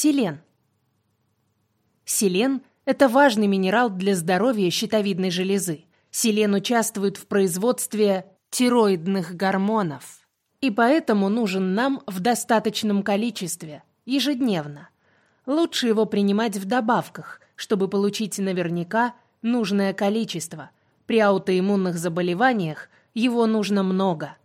Селен. Селен – это важный минерал для здоровья щитовидной железы. Селен участвует в производстве тироидных гормонов. И поэтому нужен нам в достаточном количестве, ежедневно. Лучше его принимать в добавках, чтобы получить наверняка нужное количество. При аутоиммунных заболеваниях его нужно много.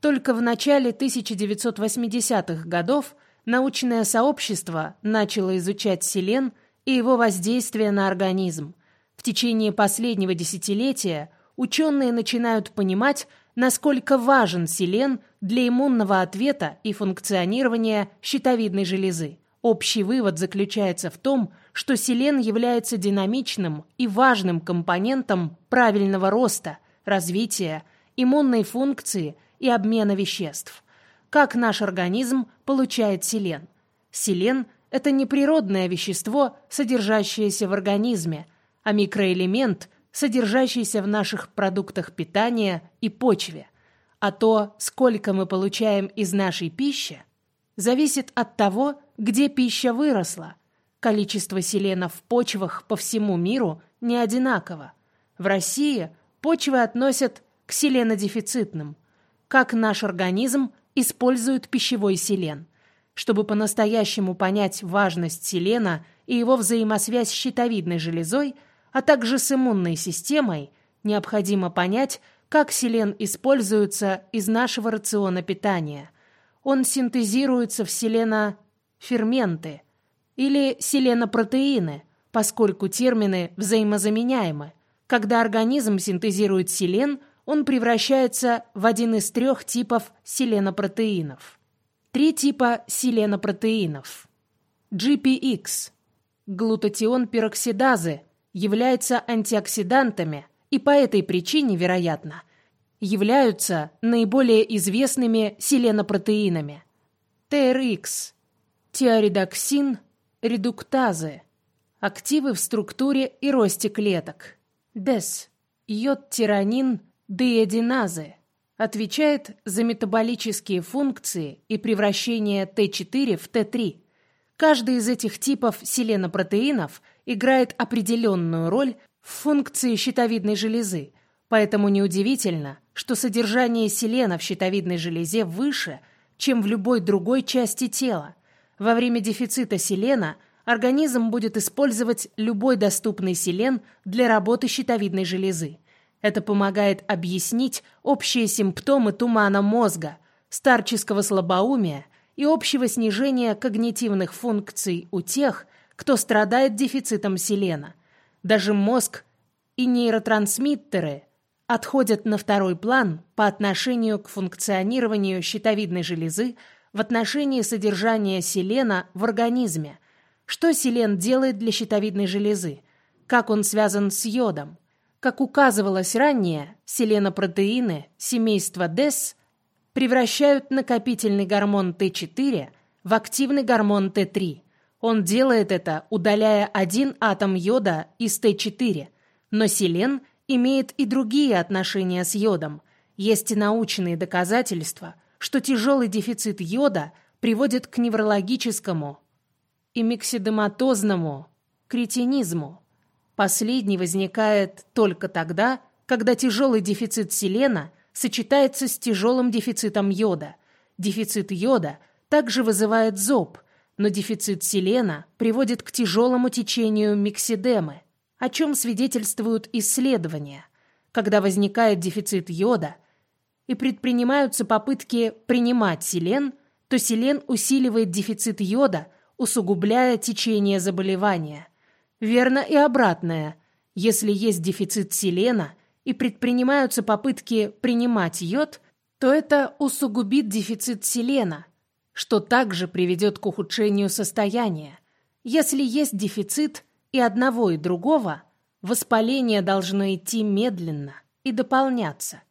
Только в начале 1980-х годов научное сообщество начало изучать селен и его воздействие на организм. В течение последнего десятилетия ученые начинают понимать, насколько важен селен для иммунного ответа и функционирования щитовидной железы. Общий вывод заключается в том, что селен является динамичным и важным компонентом правильного роста, развития, иммунной функции и обмена веществ. Как наш организм получает селен? Селен – это не природное вещество, содержащееся в организме, а микроэлемент, содержащийся в наших продуктах питания и почве. А то, сколько мы получаем из нашей пищи, зависит от того, где пища выросла. Количество селена в почвах по всему миру не одинаково. В России почвы относят к селенодефицитным. Как наш организм использует пищевой селен. Чтобы по-настоящему понять важность селена и его взаимосвязь с щитовидной железой – а также с иммунной системой, необходимо понять, как селен используется из нашего рациона питания. Он синтезируется в селеноферменты или селенопротеины, поскольку термины взаимозаменяемы. Когда организм синтезирует селен, он превращается в один из трех типов селенопротеинов. Три типа селенопротеинов. GPX – глутатион пероксидазы, являются антиоксидантами и по этой причине, вероятно, являются наиболее известными селенопротеинами. ТРХ, тиаридоксин, редуктазы, активы в структуре и росте клеток. ДЭС, йод-тиранин, деодиназы, отвечает за метаболические функции и превращение Т4 в Т3. Каждый из этих типов селенопротеинов – играет определенную роль в функции щитовидной железы, поэтому неудивительно, что содержание селена в щитовидной железе выше, чем в любой другой части тела. Во время дефицита селена организм будет использовать любой доступный селен для работы щитовидной железы. Это помогает объяснить общие симптомы тумана мозга, старческого слабоумия и общего снижения когнитивных функций у тех, кто страдает дефицитом селена. Даже мозг и нейротрансмиттеры отходят на второй план по отношению к функционированию щитовидной железы в отношении содержания селена в организме. Что селен делает для щитовидной железы? Как он связан с йодом? Как указывалось ранее, селенопротеины семейства DES превращают накопительный гормон Т4 в активный гормон Т3. Он делает это, удаляя один атом йода из Т4. Но селен имеет и другие отношения с йодом. Есть и научные доказательства, что тяжелый дефицит йода приводит к неврологическому и миксидематозному кретинизму. Последний возникает только тогда, когда тяжелый дефицит селена сочетается с тяжелым дефицитом йода. Дефицит йода также вызывает зоб – но дефицит селена приводит к тяжелому течению миксидемы, о чем свидетельствуют исследования. Когда возникает дефицит йода и предпринимаются попытки принимать селен, то селен усиливает дефицит йода, усугубляя течение заболевания. Верно и обратное. Если есть дефицит селена и предпринимаются попытки принимать йод, то это усугубит дефицит селена – что также приведет к ухудшению состояния. Если есть дефицит и одного, и другого, воспаление должно идти медленно и дополняться.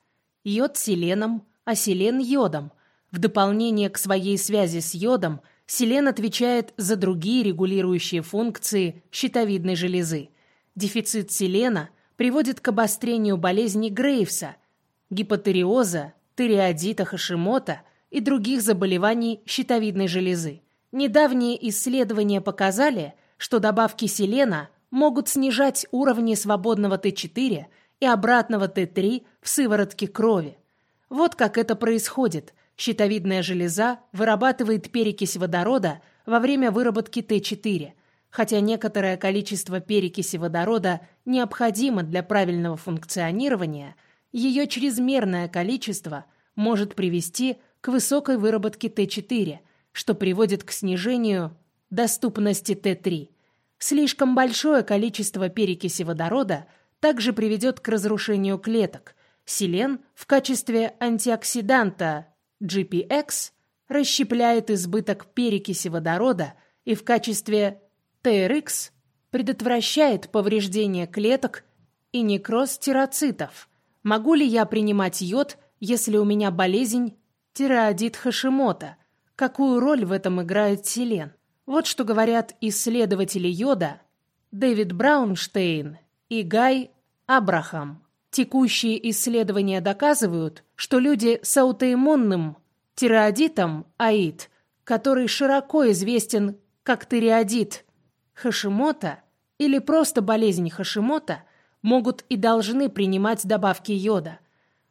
Йод селеном, а селен йодом. В дополнение к своей связи с йодом селен отвечает за другие регулирующие функции щитовидной железы. Дефицит селена приводит к обострению болезни Грейвса, гипотериоза, тиреодита Хашимота – и других заболеваний щитовидной железы. Недавние исследования показали, что добавки селена могут снижать уровни свободного Т4 и обратного Т3 в сыворотке крови. Вот как это происходит. Щитовидная железа вырабатывает перекись водорода во время выработки Т4, хотя некоторое количество перекиси водорода необходимо для правильного функционирования, ее чрезмерное количество может привести к высокой выработке Т4, что приводит к снижению доступности Т3. Слишком большое количество перекиси водорода также приведет к разрушению клеток. Селен в качестве антиоксиданта GPX расщепляет избыток перекиси водорода и в качестве TRX предотвращает повреждение клеток и некроз тироцитов. Могу ли я принимать йод, если у меня болезнь тиреодит Хашимота? Какую роль в этом играет селен? Вот что говорят исследователи йода Дэвид Браунштейн и Гай Абрахам. Текущие исследования доказывают, что люди с аутоиммунным тиреодитом АИД, который широко известен как тиреодит Хашимота или просто болезнь Хашимота, могут и должны принимать добавки йода.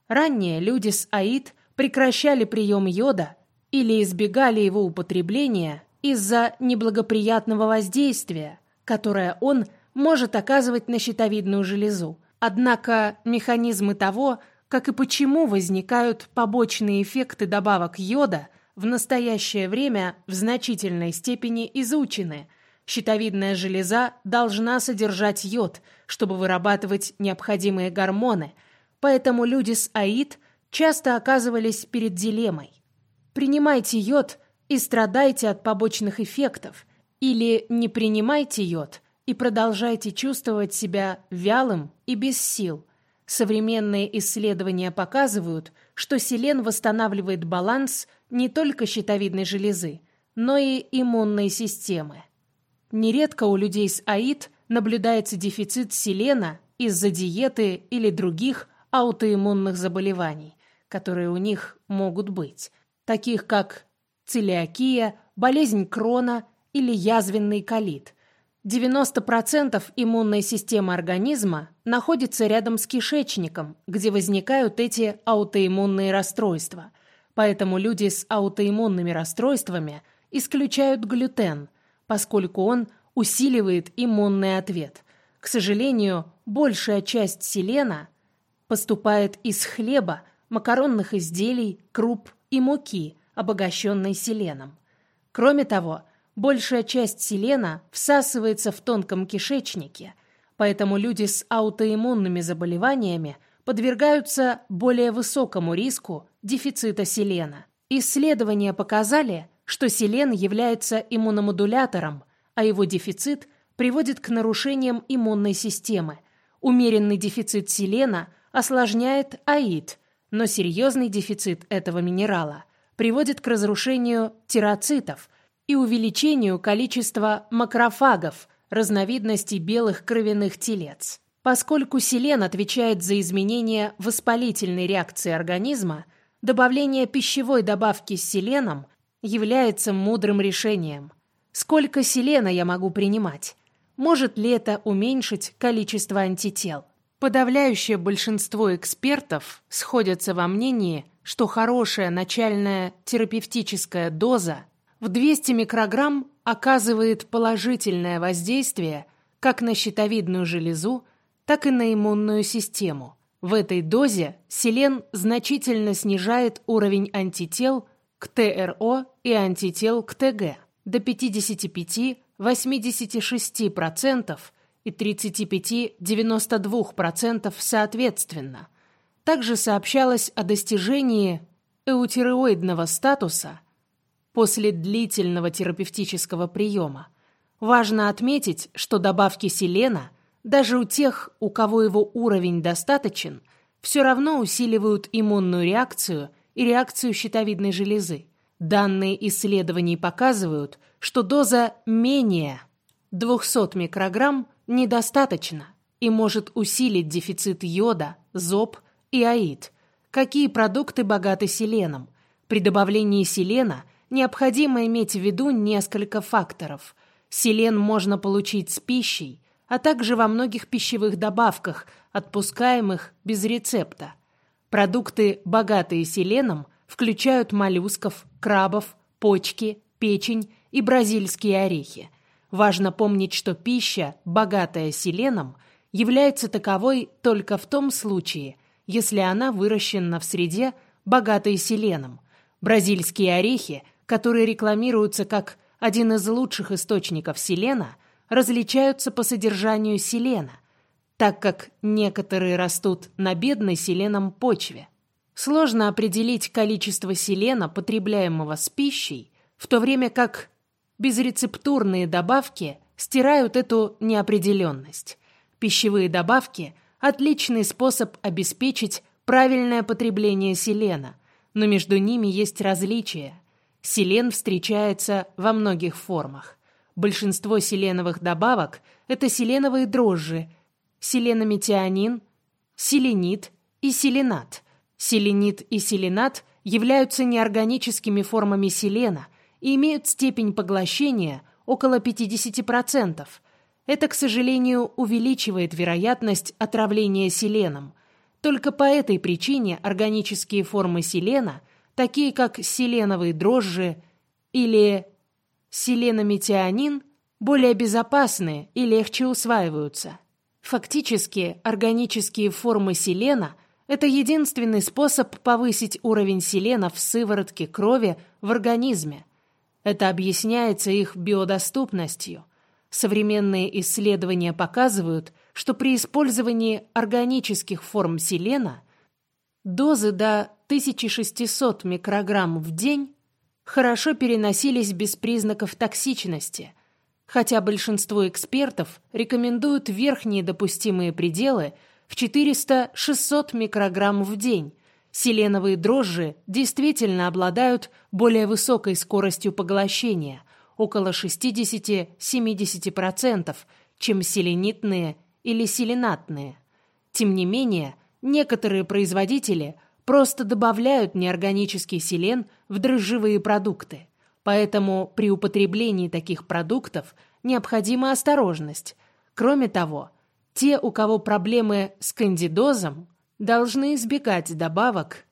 Ранее люди с АИД прекращали прием йода или избегали его употребления из-за неблагоприятного воздействия, которое он может оказывать на щитовидную железу. Однако механизмы того, как и почему возникают побочные эффекты добавок йода, в настоящее время в значительной степени изучены. Щитовидная железа должна содержать йод, чтобы вырабатывать необходимые гормоны, поэтому люди с АИД часто оказывались перед дилеммой. Принимайте йод и страдайте от побочных эффектов, или не принимайте йод и продолжайте чувствовать себя вялым и без сил. Современные исследования показывают, что селен восстанавливает баланс не только щитовидной железы, но и иммунной системы. Нередко у людей с АИД наблюдается дефицит селена из-за диеты или других аутоиммунных заболеваний, которые у них могут быть, таких как целиакия, болезнь Крона или язвенный колит. 90% иммунной системы организма находится рядом с кишечником, где возникают эти аутоиммунные расстройства. Поэтому люди с аутоиммунными расстройствами исключают глютен, поскольку он усиливает иммунный ответ. К сожалению, большая часть селена поступает из хлеба, макаронных изделий, круп и муки, обогащенной селеном. Кроме того, большая часть селена всасывается в тонком кишечнике, поэтому люди с аутоиммунными заболеваниями подвергаются более высокому риску дефицита селена. Исследования показали, что селен является иммуномодулятором, а его дефицит приводит к нарушениям иммунной системы. Умеренный дефицит селена осложняет АИД, но серьезный дефицит этого минерала приводит к разрушению тироцитов и увеличению количества макрофагов, разновидностей белых кровяных телец. Поскольку селен отвечает за изменение воспалительной реакции организма, добавление пищевой добавки с селеном является мудрым решением. Сколько селена я могу принимать? Может ли это уменьшить количество антител? Подавляющее большинство экспертов сходятся во мнении, что хорошая начальная терапевтическая доза в 200 микрограмм оказывает положительное воздействие как на щитовидную железу, так и на иммунную систему. В этой дозе селен значительно снижает уровень антител к ТРО и антител к ТГ до 55-86% и 35-92% соответственно. Также сообщалось о достижении эутиреоидного статуса после длительного терапевтического приема. Важно отметить, что добавки селена, даже у тех, у кого его уровень достаточен, все равно усиливают иммунную реакцию и реакцию щитовидной железы. Данные исследований показывают, что доза менее 200 микрограмм недостаточно и может усилить дефицит йода, зоб и аид. Какие продукты богаты селеном? При добавлении селена необходимо иметь в виду несколько факторов. Селен можно получить с пищей, а также во многих пищевых добавках, отпускаемых без рецепта. Продукты, богатые селеном, включают моллюсков, крабов, почки, печень и бразильские орехи. Важно помнить, что пища, богатая селеном, является таковой только в том случае, если она выращена в среде, богатой селеном. Бразильские орехи, которые рекламируются как один из лучших источников селена, различаются по содержанию селена, так как некоторые растут на бедной селеном почве. Сложно определить количество селена, потребляемого с пищей, в то время как безрецептурные добавки стирают эту неопределенность. Пищевые добавки – отличный способ обеспечить правильное потребление селена, но между ними есть различия. Селен встречается во многих формах. Большинство селеновых добавок – это селеновые дрожжи, селенометионин, селенит и селенат. Селенит и селенат являются неорганическими формами селена и имеют степень поглощения около 50%. Это, к сожалению, увеличивает вероятность отравления селеном. Только по этой причине органические формы селена, такие как селеновые дрожжи или селенометионин, более безопасны и легче усваиваются. Фактически, органические формы селена – это единственный способ повысить уровень селена в сыворотке крови в организме. Это объясняется их биодоступностью. Современные исследования показывают, что при использовании органических форм селена дозы до 1600 микрограмм в день хорошо переносились без признаков токсичности – хотя большинство экспертов рекомендуют верхние допустимые пределы в 400-600 микрограмм в день. Селеновые дрожжи действительно обладают более высокой скоростью поглощения, около 60-70%, чем селенитные или селенатные. Тем не менее, некоторые производители просто добавляют неорганический селен в дрожжевые продукты – Поэтому при употреблении таких продуктов необходима осторожность. Кроме того, те, у кого проблемы с кандидозом, должны избегать добавок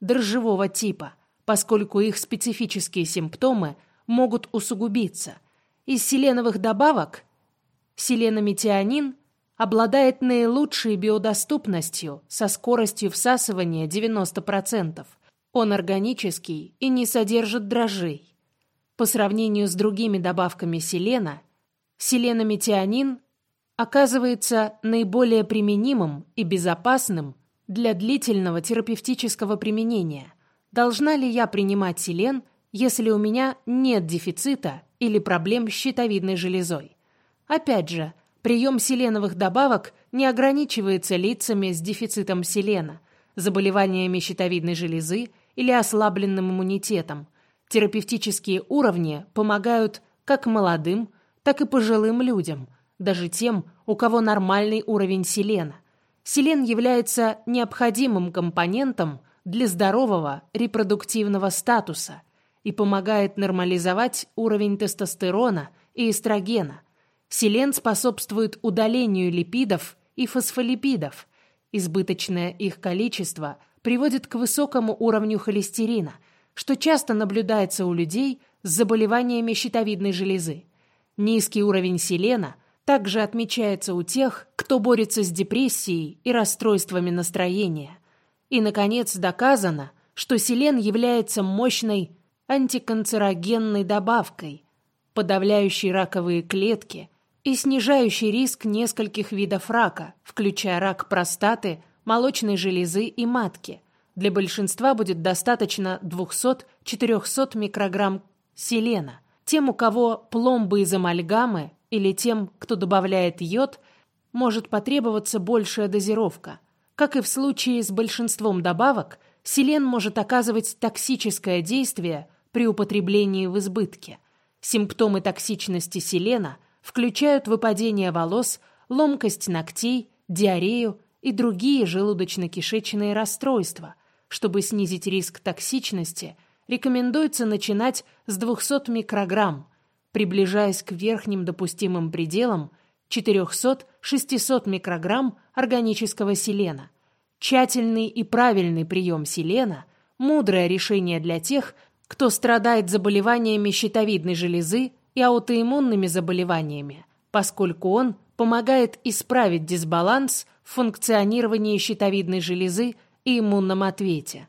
дрожжевого типа, поскольку их специфические симптомы могут усугубиться. Из селеновых добавок селенометионин обладает наилучшей биодоступностью со скоростью всасывания 90%. Он органический и не содержит дрожжей. По сравнению с другими добавками селена, селенометионин оказывается наиболее применимым и безопасным для длительного терапевтического применения. Должна ли я принимать селен, если у меня нет дефицита или проблем с щитовидной железой? Опять же, прием селеновых добавок не ограничивается лицами с дефицитом селена, заболеваниями щитовидной железы или ослабленным иммунитетом – Терапевтические уровни помогают как молодым, так и пожилым людям, даже тем, у кого нормальный уровень селена. Селен является необходимым компонентом для здорового репродуктивного статуса и помогает нормализовать уровень тестостерона и эстрогена. Селен способствует удалению липидов и фосфолипидов. Избыточное их количество приводит к высокому уровню холестерина – что часто наблюдается у людей с заболеваниями щитовидной железы. Низкий уровень селена также отмечается у тех, кто борется с депрессией и расстройствами настроения. И, наконец, доказано, что селен является мощной антиканцерогенной добавкой, подавляющей раковые клетки и снижающей риск нескольких видов рака, включая рак простаты, молочной железы и матки – для большинства будет достаточно 200-400 микрограмм селена. Тем, у кого пломбы из амальгамы или тем, кто добавляет йод, может потребоваться большая дозировка. Как и в случае с большинством добавок, селен может оказывать токсическое действие при употреблении в избытке. Симптомы токсичности селена включают выпадение волос, ломкость ногтей, диарею и другие желудочно-кишечные расстройства – чтобы снизить риск токсичности, рекомендуется начинать с 200 микрограмм, приближаясь к верхним допустимым пределам 400-600 микрограмм органического селена. Тщательный и правильный прием селена – мудрое решение для тех, кто страдает заболеваниями щитовидной железы и аутоиммунными заболеваниями, поскольку он помогает исправить дисбаланс в функционировании щитовидной железы и иммунном ответе.